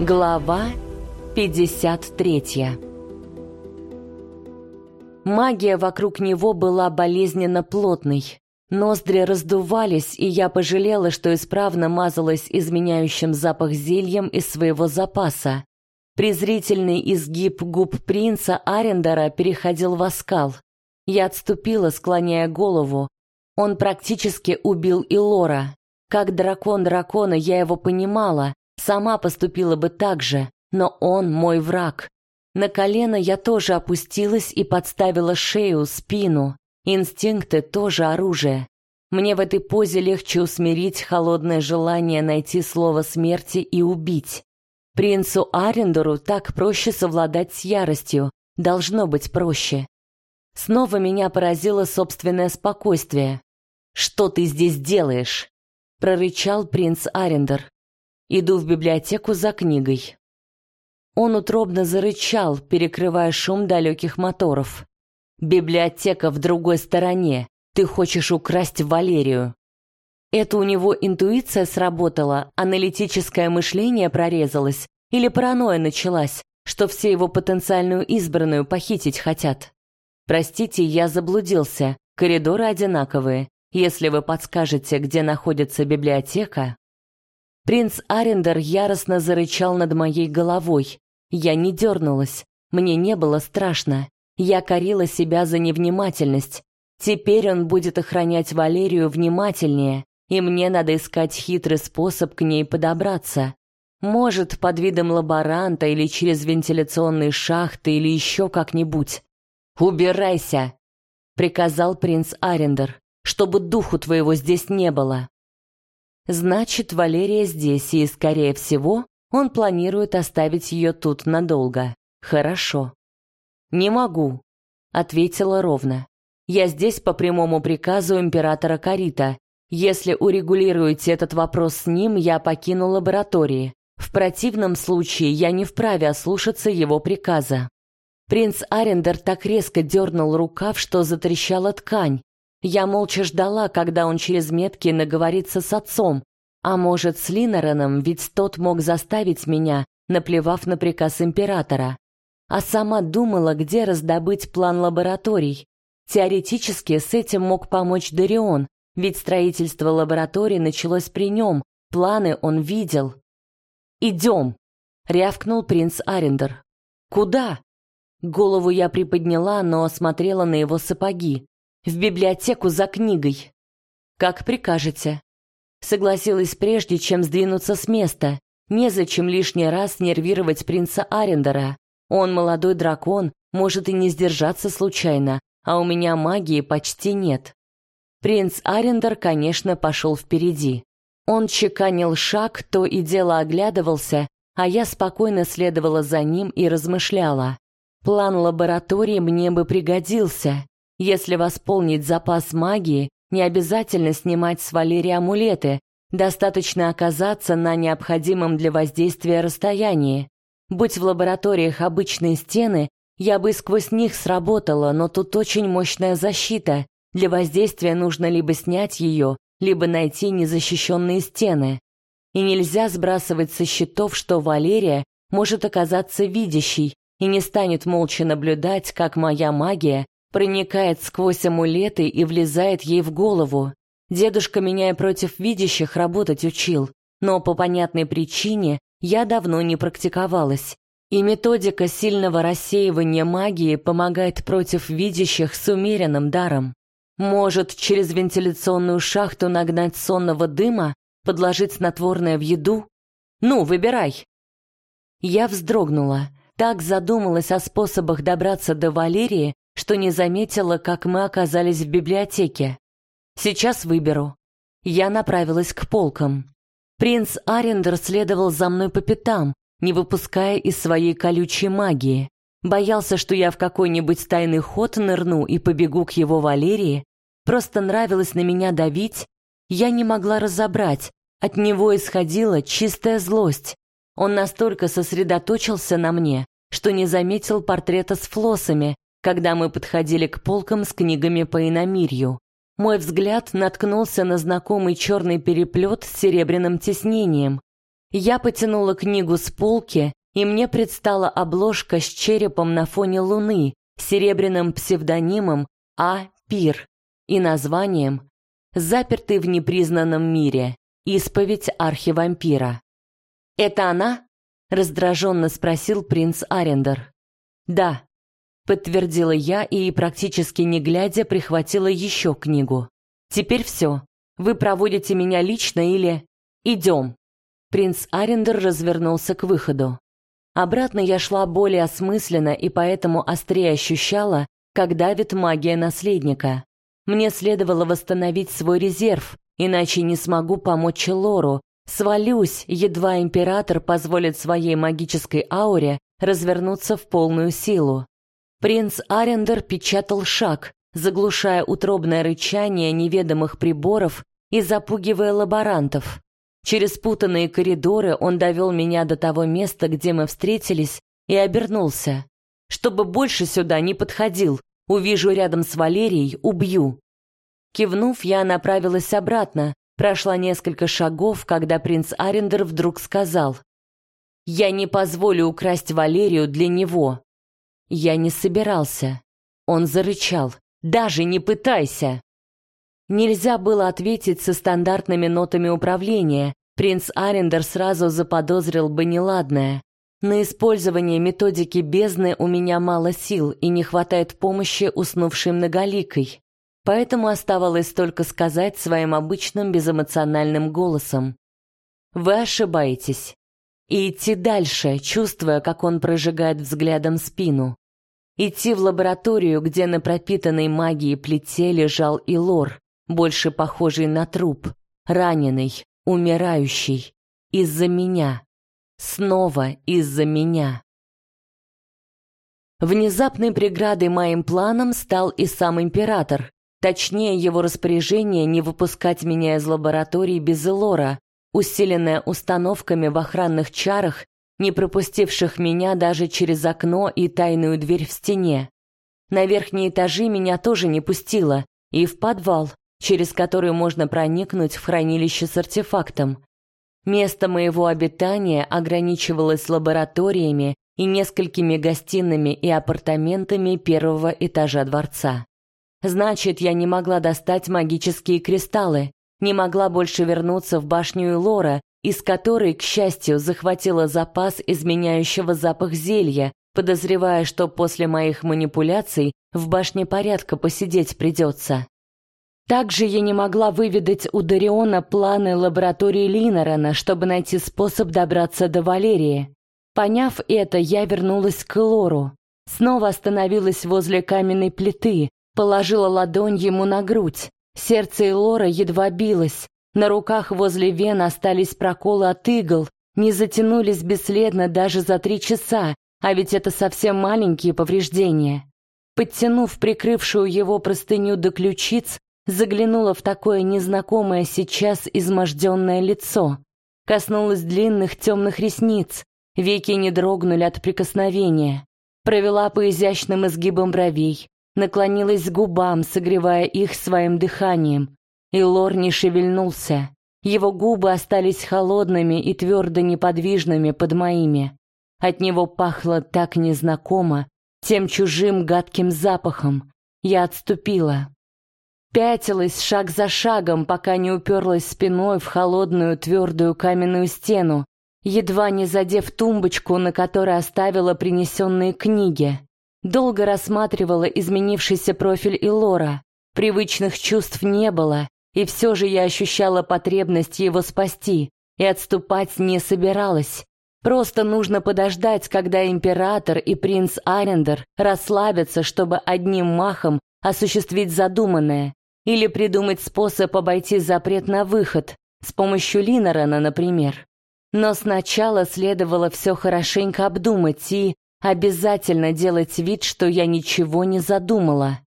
Глава 53 Магия вокруг него была болезненно плотной. Ноздри раздувались, и я пожалела, что исправно мазалась изменяющим запах зельем из своего запаса. Презрительный изгиб губ принца Арендера переходил в оскал. Я отступила, склоняя голову. Он практически убил Илора. Как дракон дракона я его понимала, Сама поступила бы так же, но он мой враг. На колено я тоже опустилась и подставила шею, спину. Инстинкты тоже оружие. Мне в этой позе легче усмирить холодное желание найти слово смерти и убить. Принцу Арендору так проще совладать с яростью, должно быть проще. Снова меня поразило собственное спокойствие. «Что ты здесь делаешь?» — прорычал принц Арендор. Иду в библиотеку за книгой. Он утробно зарычал, перекрывая шум далеких моторов. «Библиотека в другой стороне. Ты хочешь украсть Валерию». Это у него интуиция сработала, аналитическое мышление прорезалось, или паранойя началась, что все его потенциальную избранную похитить хотят. Простите, я заблудился. Коридоры одинаковые. Если вы подскажете, где находится библиотека... Принц Арендер яростно зарычал над моей головой. Я не дернулась. Мне не было страшно. Я корила себя за невнимательность. Теперь он будет охранять Валерию внимательнее, и мне надо искать хитрый способ к ней подобраться. Может, под видом лаборанта или через вентиляционные шахты или еще как-нибудь. «Убирайся!» — приказал принц Арендер, чтобы духу твоего здесь не было. Значит, Валерия здесь, и, скорее всего, он планирует оставить ее тут надолго. Хорошо. «Не могу», — ответила ровно. «Я здесь по прямому приказу императора Карита. Если урегулируете этот вопрос с ним, я покину лаборатории. В противном случае я не вправе ослушаться его приказа». Принц Арендер так резко дернул рукав, что затрещала ткань, я молча ждала, когда он через метки наговорится с отцом, а может, с Линнереном, ведь тот мог заставить меня, наплевав на приказ императора. А сама думала, где раздобыть план лабораторий. Теоретически с этим мог помочь Дарион, ведь строительство лабораторий началось при нем, планы он видел. «Идем!» — рявкнул принц Арендер. «Куда?» Голову я приподняла, но смотрела на его сапоги в библиотеку за книгой. Как прикажете. Согласилась прежде, чем сдвинуться с места. Незачем лишний раз нервировать принца Арендера. Он молодой дракон, может и не сдержаться случайно, а у меня магии почти нет. Принц Арендер, конечно, пошел впереди. Он чеканил шаг, то и дело оглядывался, а я спокойно следовала за ним и размышляла. План лаборатории мне бы пригодился. Если восполнить запас магии, не обязательно снимать с Валерии амулеты, достаточно оказаться на необходимом для воздействия расстоянии. Будь в лабораториях обычные стены, я бы сквозь них сработала, но тут очень мощная защита. Для воздействия нужно либо снять ее, либо найти незащищенные стены. И нельзя сбрасывать со счетов, что Валерия может оказаться видящей и не станет молча наблюдать, как моя магия проникает сквозь амулеты и влезает ей в голову. Дедушка меня против видящих работать учил, но по понятной причине я давно не практиковалась. И методика сильного рассеивания магии помогает против видящих с умеренным даром. Может, через вентиляционную шахту нагнать сонного дыма, подложить снотворное в еду? Ну, выбирай. Я вздрогнула, так задумалась о способах добраться до Валерии, что не заметила, как мы оказались в библиотеке. Сейчас выберу. Я направилась к полкам. Принц Арендер следовал за мной по пятам, не выпуская из своей колючей магии. Боялся, что я в какой-нибудь тайный ход нырну и побегу к его Валерии. Просто нравилось на меня давить. Я не могла разобрать. От него исходила чистая злость. Он настолько сосредоточился на мне, что не заметил портрета с флоссами, когда мы подходили к полкам с книгами по иномирью. Мой взгляд наткнулся на знакомый черный переплет с серебряным тиснением. Я потянула книгу с полки, и мне предстала обложка с черепом на фоне луны, серебряным псевдонимом А. Пир и названием «Запертый в непризнанном мире. Исповедь архивампира». «Это она?» — раздраженно спросил принц Арендер. «Да», — подтвердила я и, практически не глядя, прихватила еще книгу. «Теперь все. Вы проводите меня лично или...» «Идем». Принц Арендер развернулся к выходу. Обратно я шла более осмысленно и поэтому острее ощущала, как давит магия наследника. Мне следовало восстановить свой резерв, иначе не смогу помочь Лору. Свалюсь, едва император позволит своей магической ауре развернуться в полную силу. Принц Арендер печатал шаг, заглушая утробное рычание неведомых приборов и запугивая лаборантов. Через путанные коридоры он довел меня до того места, где мы встретились, и обернулся. Чтобы больше сюда не подходил, увижу рядом с Валерией, убью. Кивнув, я направилась обратно, прошла несколько шагов, когда принц Арендер вдруг сказал: "Я не позволю украсть Валерию для него". Я не собирался. Он зарычал: "Даже не пытайся". Нельзя было ответить со стандартными нотами управления. Принц Арендер сразу заподозрил бы неладное. На использование методики бездны у меня мало сил и не хватает помощи уснувшей многоликой. Поэтому оставалось только сказать своим обычным безэмоциональным голосом. Вы ошибаетесь. И идти дальше, чувствуя, как он прожигает взглядом спину. Идти в лабораторию, где на пропитанной магией плите лежал Илор, больше похожий на труп, раненый, умирающий. Из-за меня. Снова из-за меня. Внезапной преградой моим планам стал и сам император. Точнее, его распоряжение не выпускать меня из лаборатории без Элора, усиленное установками в охранных чарах, не пропустивших меня даже через окно и тайную дверь в стене. На верхние этажи меня тоже не пустило, и в подвал, через который можно проникнуть в хранилище с артефактом. Место моего обитания ограничивалось лабораториями и несколькими гостиными и апартаментами первого этажа дворца. Значит, я не могла достать магические кристаллы, не могла больше вернуться в башню Лора, из которой, к счастью, захватила запас изменяющего запах зелья, подозревая, что после моих манипуляций в башне порядка посидеть придется. Также я не могла выведать у Дариона планы лаборатории Линорена, чтобы найти способ добраться до Валерии. Поняв это, я вернулась к Лору. Снова остановилась возле каменной плиты, положила ладонь ему на грудь. Сердце Лора едва билось. На руках возле вен остались проколы от игл, не затянулись бесследно даже за три часа, а ведь это совсем маленькие повреждения. Подтянув прикрывшую его простыню до ключиц, заглянула в такое незнакомое сейчас изможденное лицо, коснулась длинных темных ресниц, веки не дрогнули от прикосновения, провела по изящным изгибам бровей, наклонилась к губам, согревая их своим дыханием, и Лор не шевельнулся. Его губы остались холодными и твердо неподвижными под моими. От него пахло так незнакомо, тем чужим гадким запахом. Я отступила, Пятилась шаг за шагом, пока не уперлась спиной в холодную твердую каменную стену, едва не задев тумбочку, на которой оставила принесенные книги. Долго рассматривала изменившийся профиль Илора. Привычных чувств не было, и все же я ощущала потребность его спасти, и отступать не собиралась. Просто нужно подождать, когда император и принц Арендер расслабятся, чтобы одним махом осуществить задуманное. Или придумать способ обойти запрет на выход, с помощью Линорена, например. Но сначала следовало все хорошенько обдумать и обязательно делать вид, что я ничего не задумала.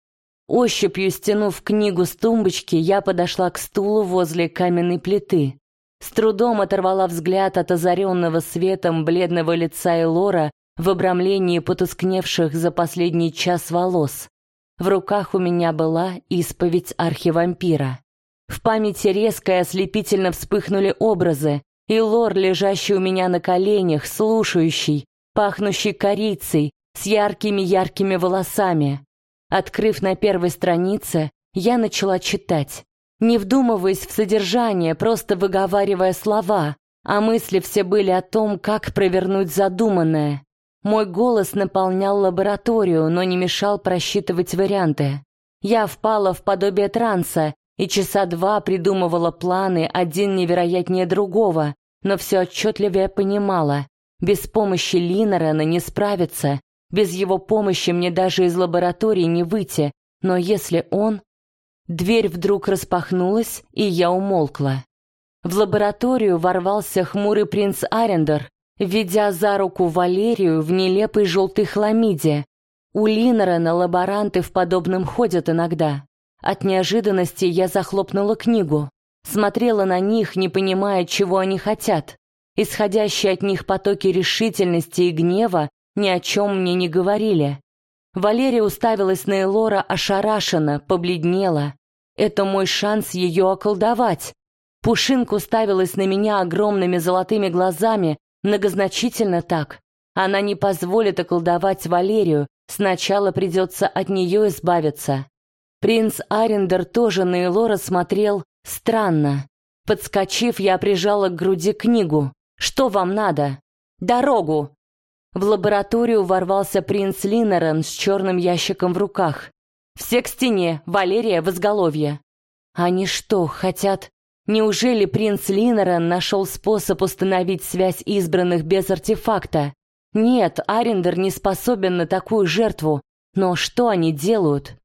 Ощупью стянув книгу с тумбочки, я подошла к стулу возле каменной плиты. С трудом оторвала взгляд от озаренного светом бледного лица Элора в обрамлении потускневших за последний час волос. В руках у меня была исповедь архивампира. В памяти резко и ослепительно вспыхнули образы. И Лор, лежащий у меня на коленях, слушающий, пахнущий корицей, с яркими-яркими волосами. Открыв на первой странице, я начала читать, не вдумываясь в содержание, просто выговаривая слова, а мысли все были о том, как провернуть задуманное. Мой голос наполнял лабораторию, но не мешал просчитывать варианты. Я впала в подобие транса и часа два придумывала планы, один невероятнее другого, но все отчетливее понимала. Без помощи Линорена не справиться, без его помощи мне даже из лаборатории не выйти, но если он... Дверь вдруг распахнулась, и я умолкла. В лабораторию ворвался хмурый принц Арендер, ведя за руку Валерию в нелепой желтой хламиде. У Линнера лаборанты в подобном ходят иногда. От неожиданности я захлопнула книгу, смотрела на них, не понимая, чего они хотят. Исходящие от них потоки решительности и гнева ни о чем мне не говорили. Валерия уставилась на Элора ошарашенно, побледнела. Это мой шанс ее околдовать. Пушинка уставилась на меня огромными золотыми глазами, многозначительно так. Она не позволит околдовать Валерию, сначала придется от нее избавиться. Принц Арендер тоже на Элора смотрел странно. Подскочив, я прижала к груди книгу. «Что вам надо?» «Дорогу!» В лабораторию ворвался принц Линнерен с черным ящиком в руках. «Все к стене, Валерия в изголовье». «Они что, хотят...» Неужели принц Линнерен нашел способ установить связь избранных без артефакта? Нет, Арендер не способен на такую жертву. Но что они делают?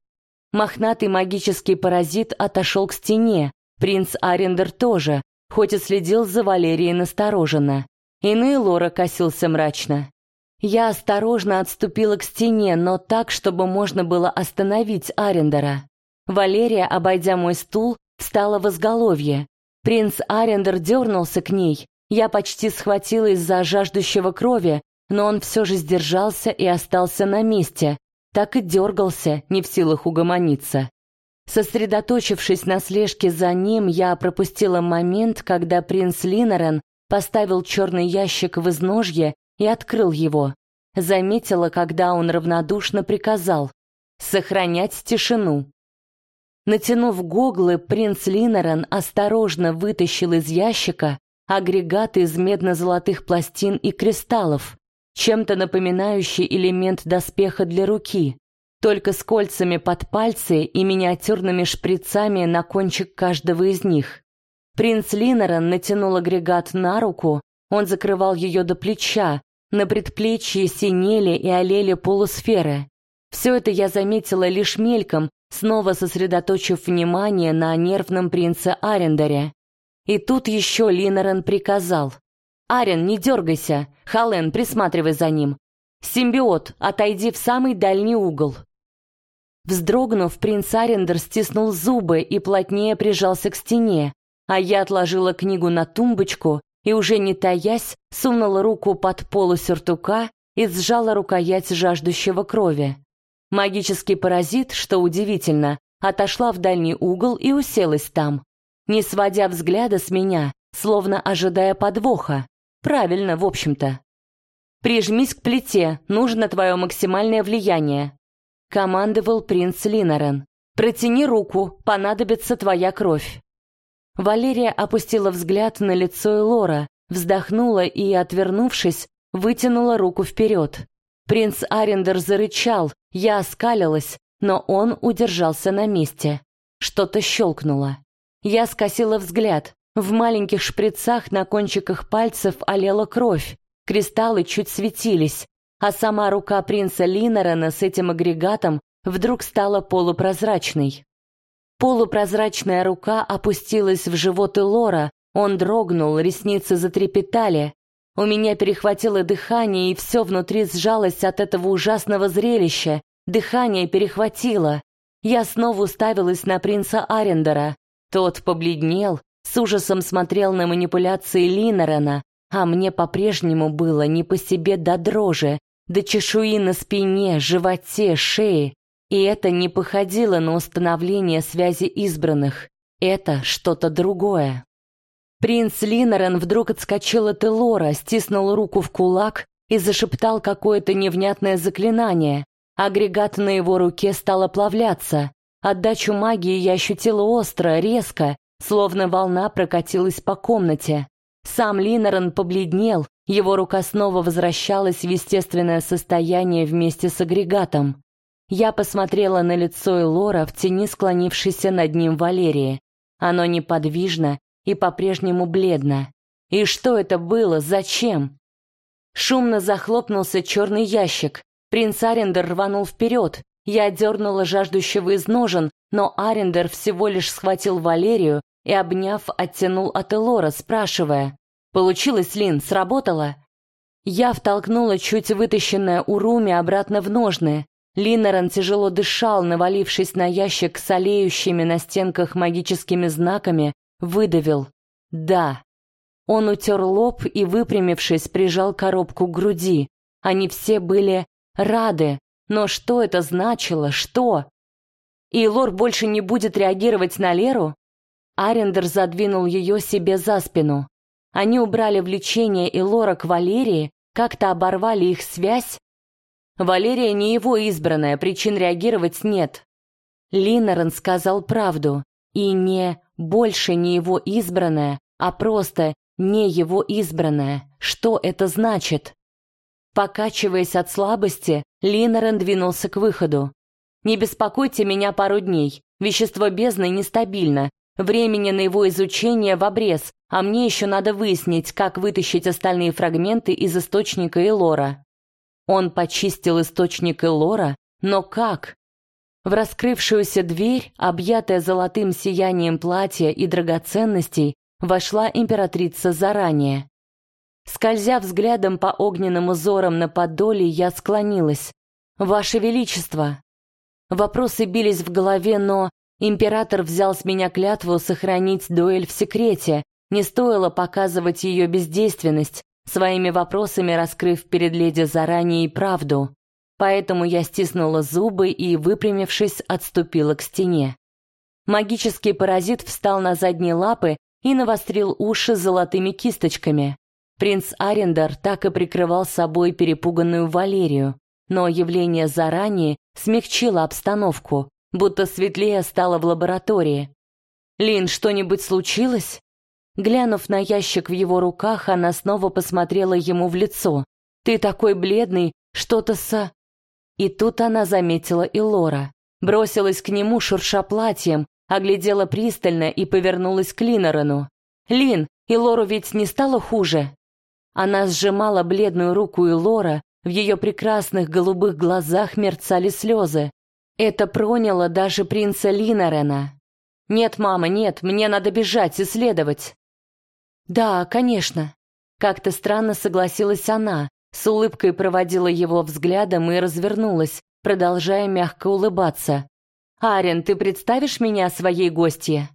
Мохнатый магический паразит отошел к стене. Принц Арендер тоже, хоть и следил за Валерией настороженно. И на Элора косился мрачно. Я осторожно отступила к стене, но так, чтобы можно было остановить Арендера. Валерия, обойдя мой стул, встала в изголовье. Принц Арендер дернулся к ней. Я почти схватилась за жаждущего крови, но он все же сдержался и остался на месте. Так и дергался, не в силах угомониться. Сосредоточившись на слежке за ним, я пропустила момент, когда принц Линорен поставил черный ящик в изножье и открыл его. Заметила, когда он равнодушно приказал «сохранять тишину». Натянув гоглы, принц Линорен осторожно вытащил из ящика агрегат из медно-золотых пластин и кристаллов, чем-то напоминающий элемент доспеха для руки, только с кольцами под пальцы и миниатюрными шприцами на кончик каждого из них. Принц Линорен натянул агрегат на руку, он закрывал ее до плеча, на предплечье синели и олели полусферы. Все это я заметила лишь мельком, снова сосредоточив внимание на нервном принце Арендере. И тут еще Линорен приказал. «Арен, не дергайся! Хален, присматривай за ним! Симбиот, отойди в самый дальний угол!» Вздрогнув, принц Арендер стиснул зубы и плотнее прижался к стене, а я отложила книгу на тумбочку и уже не таясь, сунула руку под полу сюртука и сжала рукоять жаждущего крови. Магический паразит, что удивительно, отошла в дальний угол и уселась там, не сводя взгляда с меня, словно ожидая подвоха. Правильно, в общем-то. «Прижмись к плите, нужно твое максимальное влияние», — командовал принц Линорен. «Протяни руку, понадобится твоя кровь». Валерия опустила взгляд на лицо Элора, вздохнула и, отвернувшись, вытянула руку вперед. Принц Арендер зарычал, я оскалилась, но он удержался на месте. Что-то щелкнуло. Я скосила взгляд. В маленьких шприцах на кончиках пальцев олела кровь, кристаллы чуть светились, а сама рука принца Линорена с этим агрегатом вдруг стала полупрозрачной. Полупрозрачная рука опустилась в живот Элора, он дрогнул, ресницы затрепетали. У меня перехватило дыхание, и все внутри сжалось от этого ужасного зрелища. Дыхание перехватило. Я снова уставилась на принца Арендера. Тот побледнел, с ужасом смотрел на манипуляции Линорена, а мне по-прежнему было не по себе до дрожи, до чешуи на спине, животе, шее. И это не походило на установление связи избранных. Это что-то другое. Принц Линорен вдруг отскочил от Элора, стиснул руку в кулак и зашептал какое-то невнятное заклинание. Агрегат на его руке стал оплавляться. Отдачу магии я ощутила остро, резко, словно волна прокатилась по комнате. Сам Линорен побледнел, его рука снова возвращалась в естественное состояние вместе с агрегатом. Я посмотрела на лицо Элора в тени склонившейся над ним Валерии. Оно неподвижно и по-прежнему бледно. И что это было? Зачем? Шумно захлопнулся черный ящик. Принц Арендер рванул вперед. Я дернула жаждущего из ножен, но Арендер всего лишь схватил Валерию и, обняв, оттянул от Элора, спрашивая. «Получилось, Лин, сработало?» Я втолкнула чуть вытащенное Уруми обратно в ножны. Линарэн тяжело дышал, навалившись на ящик с алеющими на стенках магическими знаками, выдавил «Да». Он утер лоб и, выпрямившись, прижал коробку к груди. Они все были рады, но что это значило, что? И Лор больше не будет реагировать на Леру? Арендер задвинул ее себе за спину. Они убрали влечение и Лора к Валерии, как-то оборвали их связь. Валерия не его избранная, причин реагировать нет. Линорен сказал правду, и не больше не его избранная, а просто не его избранная. Что это значит? Покачиваясь от слабости, Линорен двинулся к выходу. «Не беспокойте меня пару дней. Вещество бездны нестабильно. Времени на его изучение в обрез, а мне еще надо выяснить, как вытащить остальные фрагменты из источника Элора». Он почистил источник Элора, но как? В раскрывшуюся дверь, объятая золотым сиянием платья и драгоценностей, вошла императрица заранее. Скользя взглядом по огненным узорам на подоле, я склонилась. «Ваше Величество!» Вопросы бились в голове, но император взял с меня клятву сохранить дуэль в секрете. Не стоило показывать ее бездейственность, своими вопросами раскрыв перед леди заранее правду. Поэтому я стиснула зубы и, выпрямившись, отступила к стене. Магический паразит встал на задние лапы и навострил уши золотыми кисточками. Принц Арендар так и прикрывал собой перепуганную Валерию, но явление заранее смягчило обстановку, будто светлее стало в лаборатории. «Лин, что-нибудь случилось?» Глянув на ящик в его руках, она снова посмотрела ему в лицо. «Ты такой бледный, что-то со...» И тут она заметила и. Бросилась к нему, шурша платьем, оглядела пристально и повернулась к Линорану. «Лин, и Лору ведь не стало хуже?» Она сжимала бледную руку Илора, в ее прекрасных голубых глазах мерцали слезы. Это проняло даже принца Линорена. «Нет, мама, нет, мне надо бежать, исследовать». «Да, конечно». Как-то странно согласилась она, с улыбкой проводила его взглядом и развернулась, продолжая мягко улыбаться. «Арен, ты представишь меня своей гостье?»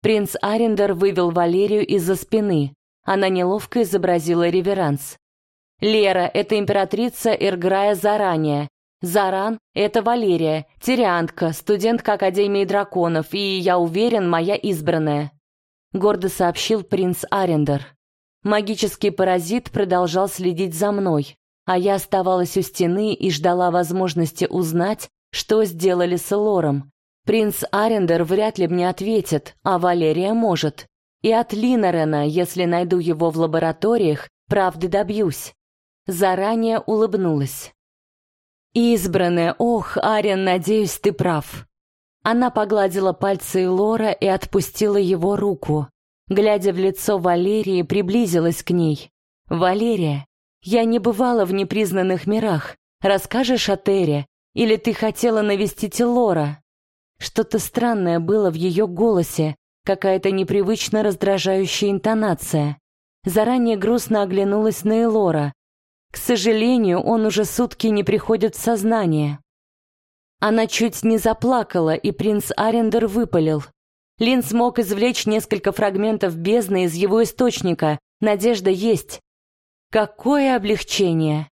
Принц Арендер вывел Валерию из-за спины. Она неловко изобразила реверанс. «Лера — это императрица Эрграя заранее. Заран — это Валерия, тириантка, студентка Академии драконов, и, я уверен, моя избранная», — гордо сообщил принц Арендер. Магический паразит продолжал следить за мной, а я оставалась у стены и ждала возможности узнать, что сделали с Элором. Принц Арендер вряд ли мне ответит, а Валерия может. И от Линарэна, если найду его в лабораториях, правды добьюсь. Заранее улыбнулась. «Избранная, ох, Арен, надеюсь, ты прав». Она погладила пальцы Лора и отпустила его руку. Глядя в лицо Валерии, приблизилась к ней. «Валерия, я не бывала в непризнанных мирах. Расскажешь о Тере? Или ты хотела навестить Лора?» Что-то странное было в ее голосе, какая-то непривычно раздражающая интонация. Заранее грустно оглянулась на Элора. К сожалению, он уже сутки не приходит в сознание. Она чуть не заплакала, и принц Арендер выпалил. Лин смог извлечь несколько фрагментов бездны из его источника. Надежда есть. Какое облегчение!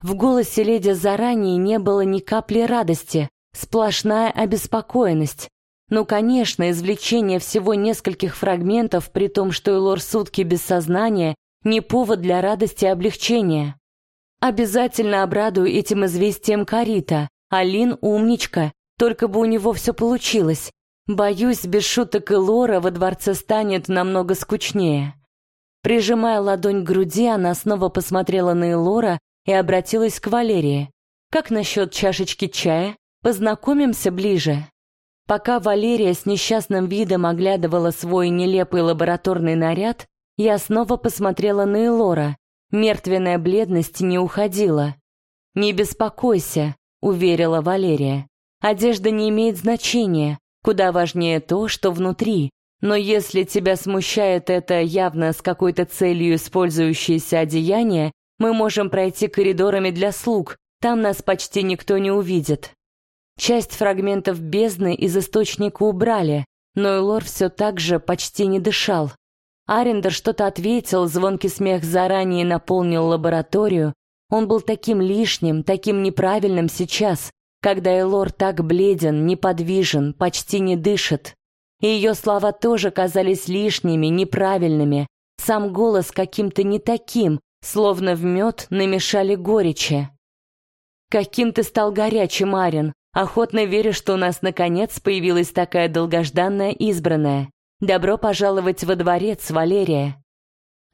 В голосе леди заранее не было ни капли радости, сплошная обеспокоенность. Ну, конечно, извлечение всего нескольких фрагментов, при том, что Элор сутки без сознания, не повод для радости и облегчения. Обязательно обрадую этим известием Карита. Алин умничка, только бы у него все получилось. Боюсь, без шуток и Лора во дворце станет намного скучнее. Прижимая ладонь к груди, она снова посмотрела на Элора и обратилась к Валерии. «Как насчет чашечки чая? Познакомимся ближе?» Пока Валерия с несчастным видом оглядывала свой нелепый лабораторный наряд, я снова посмотрела на Элора. Мертвенная бледность не уходила. «Не беспокойся», — уверила Валерия. «Одежда не имеет значения. Куда важнее то, что внутри. Но если тебя смущает это явно с какой-то целью использующееся одеяние, мы можем пройти коридорами для слуг. Там нас почти никто не увидит». Часть фрагментов бездны из источника убрали, но Элор все так же почти не дышал. Арендер что-то ответил, звонкий смех заранее наполнил лабораторию. Он был таким лишним, таким неправильным сейчас, когда Элор так бледен, неподвижен, почти не дышит. И ее слова тоже казались лишними, неправильными. Сам голос каким-то не таким, словно в мед намешали горечи. «Каким ты стал горячим, Арен!» Охотно верю, что у нас наконец появилась такая долгожданная избранная. Добро пожаловать во дворец, Валерия.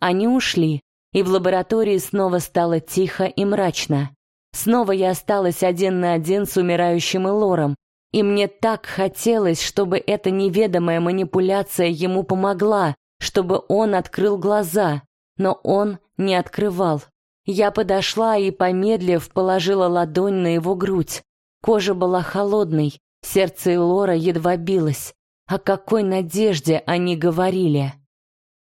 Они ушли, и в лаборатории снова стало тихо и мрачно. Снова я осталась один на один с умирающим Элором, и мне так хотелось, чтобы эта неведомая манипуляция ему помогла, чтобы он открыл глаза, но он не открывал. Я подошла и, помедлив, положила ладонь на его грудь. Кожа была холодной, сердце Лора едва билось. О какой надежде они говорили?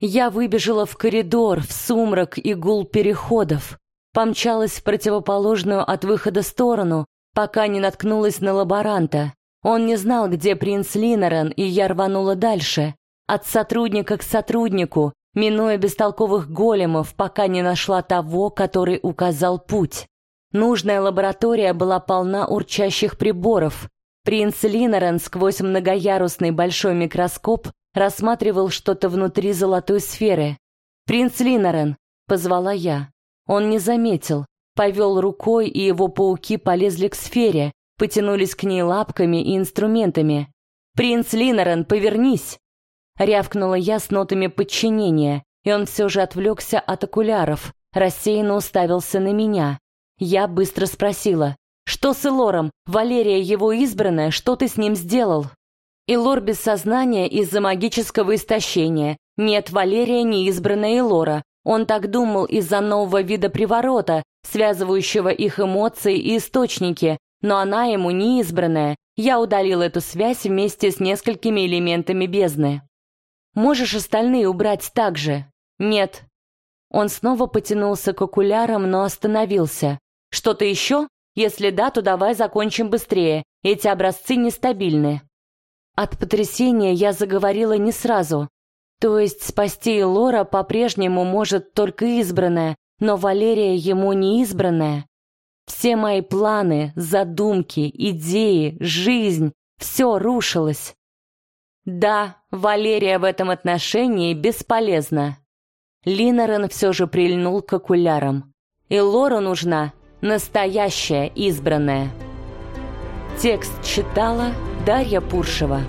Я выбежала в коридор, в сумрак и гул переходов. Помчалась в противоположную от выхода сторону, пока не наткнулась на лаборанта. Он не знал, где принц Линорен, и я рванула дальше. От сотрудника к сотруднику, минуя бестолковых големов, пока не нашла того, который указал путь. Нужная лаборатория была полна урчащих приборов. Принц Линорен сквозь многоярусный большой микроскоп рассматривал что-то внутри золотой сферы. «Принц Линорен!» — позвала я. Он не заметил, повел рукой, и его пауки полезли к сфере, потянулись к ней лапками и инструментами. «Принц Линорен, повернись!» Рявкнула я с нотами подчинения, и он все же отвлекся от окуляров, рассеянно уставился на меня. Я быстро спросила, «Что с Элором? Валерия его избранная, что ты с ним сделал?» Илор без сознания из-за магического истощения. Нет, Валерия не избранная Илора. Он так думал из-за нового вида приворота, связывающего их эмоции и источники, но она ему не избранная. Я удалил эту связь вместе с несколькими элементами бездны. Можешь остальные убрать также? Нет. Он снова потянулся к окулярам, но остановился. Что-то еще? Если да, то давай закончим быстрее. Эти образцы нестабильны. От потрясения я заговорила не сразу. То есть спасти Лора по-прежнему может только избранная, но Валерия ему не избранная. Все мои планы, задумки, идеи, жизнь — все рушилось. Да, Валерия в этом отношении бесполезна. Линорен все же прильнул к окулярам. И Лору нужна Настоящая избранная. Текст читала Дарья Пуршева.